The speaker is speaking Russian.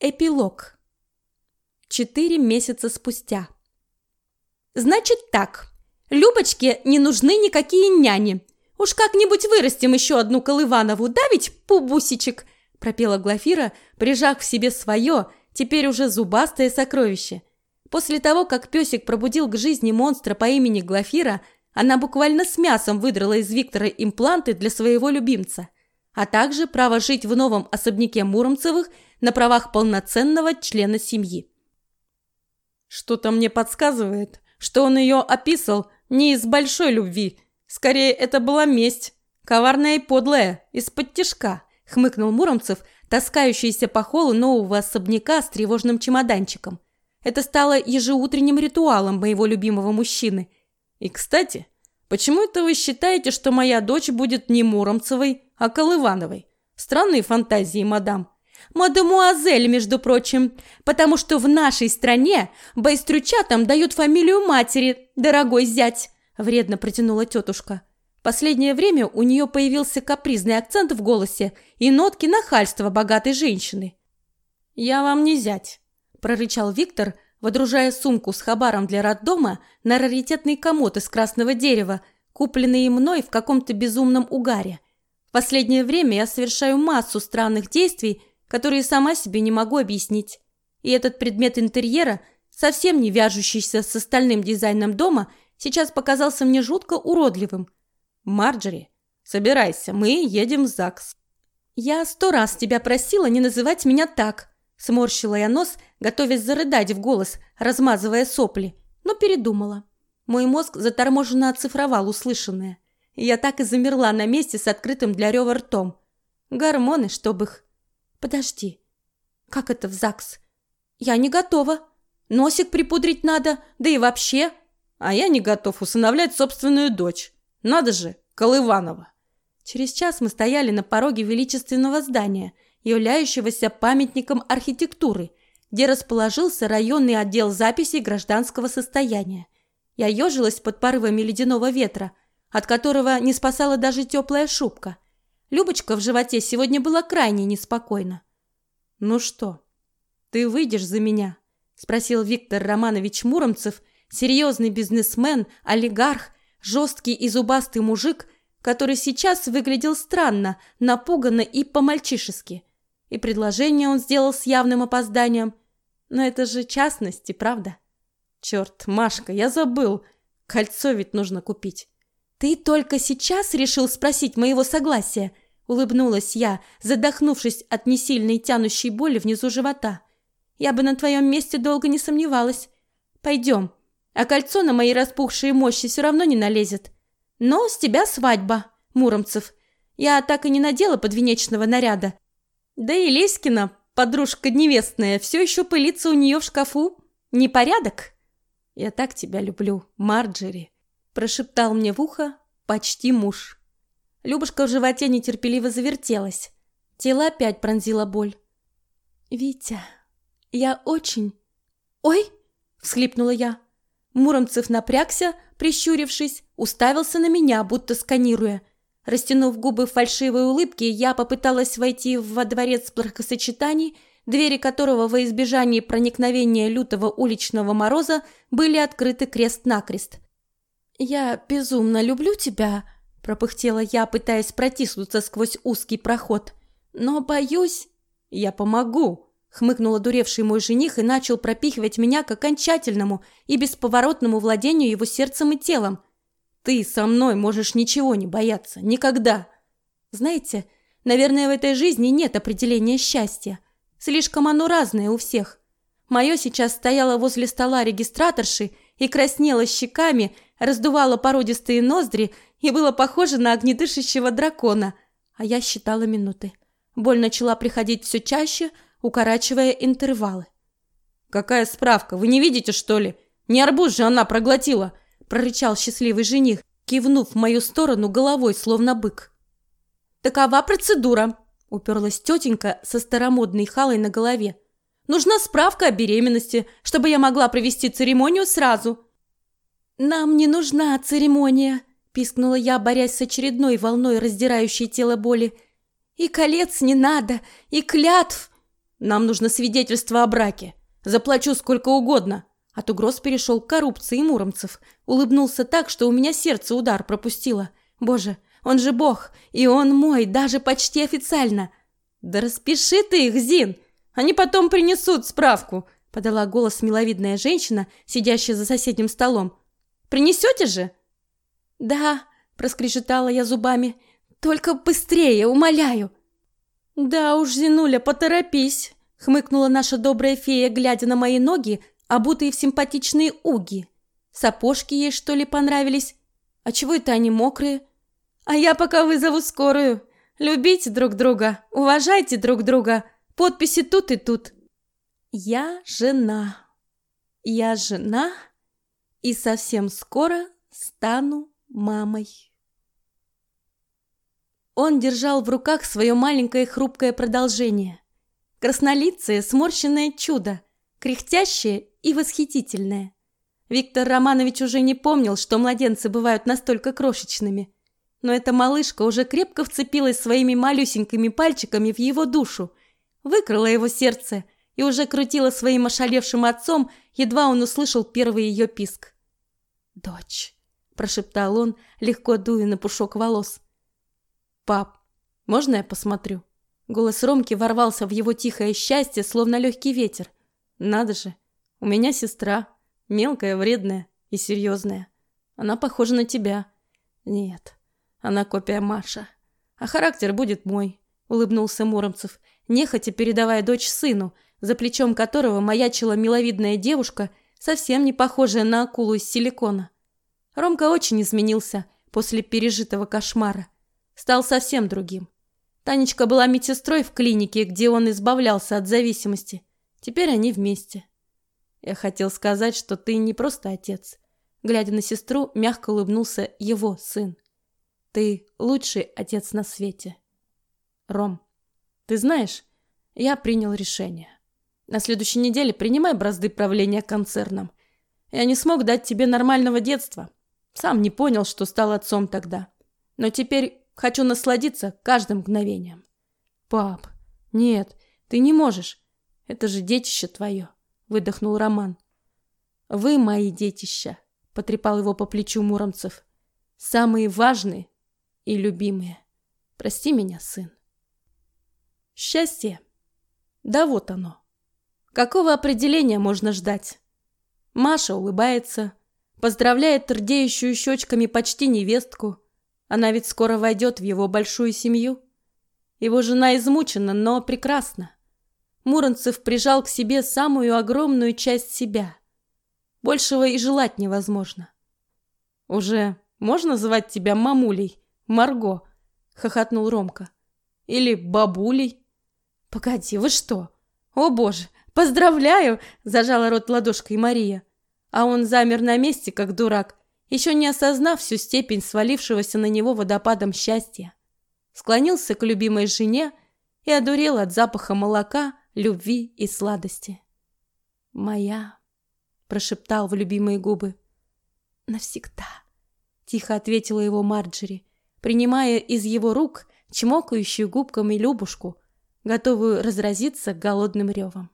Эпилог. Четыре месяца спустя. Значит так, Любочке не нужны никакие няни. Уж как-нибудь вырастим еще одну Колыванову, да ведь, пубусичек? Пропела Глафира, прижав к себе свое, теперь уже зубастое сокровище. После того, как песик пробудил к жизни монстра по имени Глафира, она буквально с мясом выдрала из Виктора импланты для своего любимца, а также право жить в новом особняке Муромцевых – на правах полноценного члена семьи. Что-то мне подсказывает, что он ее описал не из большой любви. Скорее, это была месть. Коварная и подлая, из-под тишка, хмыкнул Муромцев, таскающийся по холу нового особняка с тревожным чемоданчиком. Это стало ежеутренним ритуалом моего любимого мужчины. И, кстати, почему это вы считаете, что моя дочь будет не Муромцевой, а Колывановой? Странные фантазии, мадам. Мадемуазель, между прочим, потому что в нашей стране байстрючатам дают фамилию матери, дорогой зять, вредно протянула тетушка. Последнее время у нее появился капризный акцент в голосе и нотки нахальства богатой женщины. «Я вам не зять», – прорычал Виктор, водружая сумку с хабаром для роддома на раритетный комод из красного дерева, купленный мной в каком-то безумном угаре. В последнее время я совершаю массу странных действий, которые сама себе не могу объяснить. И этот предмет интерьера, совсем не вяжущийся с остальным дизайном дома, сейчас показался мне жутко уродливым. «Марджери, собирайся, мы едем в ЗАГС». «Я сто раз тебя просила не называть меня так», Сморщила я нос, готовясь зарыдать в голос, размазывая сопли, но передумала. Мой мозг заторможенно оцифровал услышанное. Я так и замерла на месте с открытым для рева ртом. Гормоны, чтоб их. Подожди. Как это в ЗАГС? Я не готова. Носик припудрить надо, да и вообще. А я не готов усыновлять собственную дочь. Надо же, Колыванова. Через час мы стояли на пороге величественного здания, являющегося памятником архитектуры, где расположился районный отдел записей гражданского состояния. Я ежилась под порывами ледяного ветра, от которого не спасала даже теплая шубка – Любочка в животе сегодня была крайне неспокойна. «Ну что, ты выйдешь за меня?» – спросил Виктор Романович Муромцев, серьезный бизнесмен, олигарх, жесткий и зубастый мужик, который сейчас выглядел странно, напуганно и по-мальчишески. И предложение он сделал с явным опозданием. Но это же частности, правда? Черт, Машка, я забыл. Кольцо ведь нужно купить. «Ты только сейчас решил спросить моего согласия?» Улыбнулась я, задохнувшись от несильной тянущей боли внизу живота. «Я бы на твоем месте долго не сомневалась. Пойдем, а кольцо на мои распухшие мощи все равно не налезет. Но с тебя свадьба, Муромцев. Я так и не надела подвенечного наряда. Да и Леськина, подружка невестная, все еще пылится у нее в шкафу. Непорядок?» «Я так тебя люблю, Марджери», прошептал мне в ухо почти муж. Любушка в животе нетерпеливо завертелась. Тело опять пронзила боль. «Витя, я очень...» «Ой!» — всхлипнула я. Муромцев напрягся, прищурившись, уставился на меня, будто сканируя. Растянув губы в фальшивой улыбке, я попыталась войти во дворец бракосочетаний, двери которого во избежании проникновения лютого уличного мороза были открыты крест-накрест. «Я безумно люблю тебя», – пропыхтела я, пытаясь протиснуться сквозь узкий проход. «Но боюсь...» «Я помогу», – хмыкнул одуревший мой жених и начал пропихивать меня к окончательному и бесповоротному владению его сердцем и телом. «Ты со мной можешь ничего не бояться. Никогда!» Знаете, наверное, в этой жизни нет определения счастья. Слишком оно разное у всех. Мое сейчас стояло возле стола регистраторши и краснело щеками – раздувала породистые ноздри и было похоже на огнедышащего дракона, а я считала минуты. Боль начала приходить все чаще, укорачивая интервалы. «Какая справка? Вы не видите, что ли? Не арбуз же она проглотила!» – прорычал счастливый жених, кивнув в мою сторону головой, словно бык. «Такова процедура!» – уперлась тетенька со старомодной халой на голове. «Нужна справка о беременности, чтобы я могла провести церемонию сразу!» «Нам не нужна церемония», – пискнула я, борясь с очередной волной раздирающей тело боли. «И колец не надо, и клятв!» Нам нужно свидетельство о браке. Заплачу сколько угодно. От угроз перешел к коррупции Муромцев. Улыбнулся так, что у меня сердце удар пропустило. Боже, он же бог, и он мой, даже почти официально. Да распиши ты их, Зин. Они потом принесут справку, подала голос миловидная женщина, сидящая за соседним столом. Принесете же? Да, проскрежетала я зубами. Только быстрее, умоляю. Да уж, Зинуля, поторопись, хмыкнула наша добрая фея, глядя на мои ноги, обутые в симпатичные уги. Сапожки ей, что ли, понравились? А чего это они мокрые? А я пока вызову скорую. Любите друг друга, уважайте друг друга. Подписи тут и тут. Я жена. Я жена и совсем скоро стану мамой. Он держал в руках свое маленькое хрупкое продолжение. Краснолицее, сморщенное чудо, кряхтящее и восхитительное. Виктор Романович уже не помнил, что младенцы бывают настолько крошечными. Но эта малышка уже крепко вцепилась своими малюсенькими пальчиками в его душу, выкрала его сердце и уже крутила своим ошалевшим отцом, едва он услышал первый ее писк. «Дочь», – прошептал он, легко дуя на пушок волос. «Пап, можно я посмотрю?» Голос Ромки ворвался в его тихое счастье, словно легкий ветер. «Надо же, у меня сестра, мелкая, вредная и серьезная. Она похожа на тебя. Нет, она копия Маша. А характер будет мой», – улыбнулся Муромцев, нехотя передавая дочь сыну, за плечом которого маячила миловидная девушка, совсем не похожая на акулу из силикона. Ромка очень изменился после пережитого кошмара. Стал совсем другим. Танечка была медсестрой в клинике, где он избавлялся от зависимости. Теперь они вместе. Я хотел сказать, что ты не просто отец. Глядя на сестру, мягко улыбнулся его сын. Ты лучший отец на свете. Ром, ты знаешь, я принял решение. На следующей неделе принимай бразды правления концерном. Я не смог дать тебе нормального детства. Сам не понял, что стал отцом тогда. Но теперь хочу насладиться каждым мгновением. Пап, нет, ты не можешь. Это же детище твое, выдохнул Роман. Вы мои детища, потрепал его по плечу Муромцев. Самые важные и любимые. Прости меня, сын. Счастье. Да вот оно. Какого определения можно ждать? Маша улыбается, поздравляет рдеющую щечками почти невестку. Она ведь скоро войдет в его большую семью. Его жена измучена, но прекрасна. Муромцев прижал к себе самую огромную часть себя. Большего и желать невозможно. «Уже можно звать тебя мамулей, Марго?» — хохотнул Ромка. «Или бабулей?» «Погоди, вы что? О боже, поздравляю!» — зажала рот ладошкой Мария. А он замер на месте, как дурак, еще не осознав всю степень свалившегося на него водопадом счастья. Склонился к любимой жене и одурел от запаха молока, любви и сладости. «Моя», — прошептал в любимые губы. «Навсегда», — тихо ответила его Марджери, принимая из его рук чмокающую губками Любушку, готовую разразиться голодным ревом.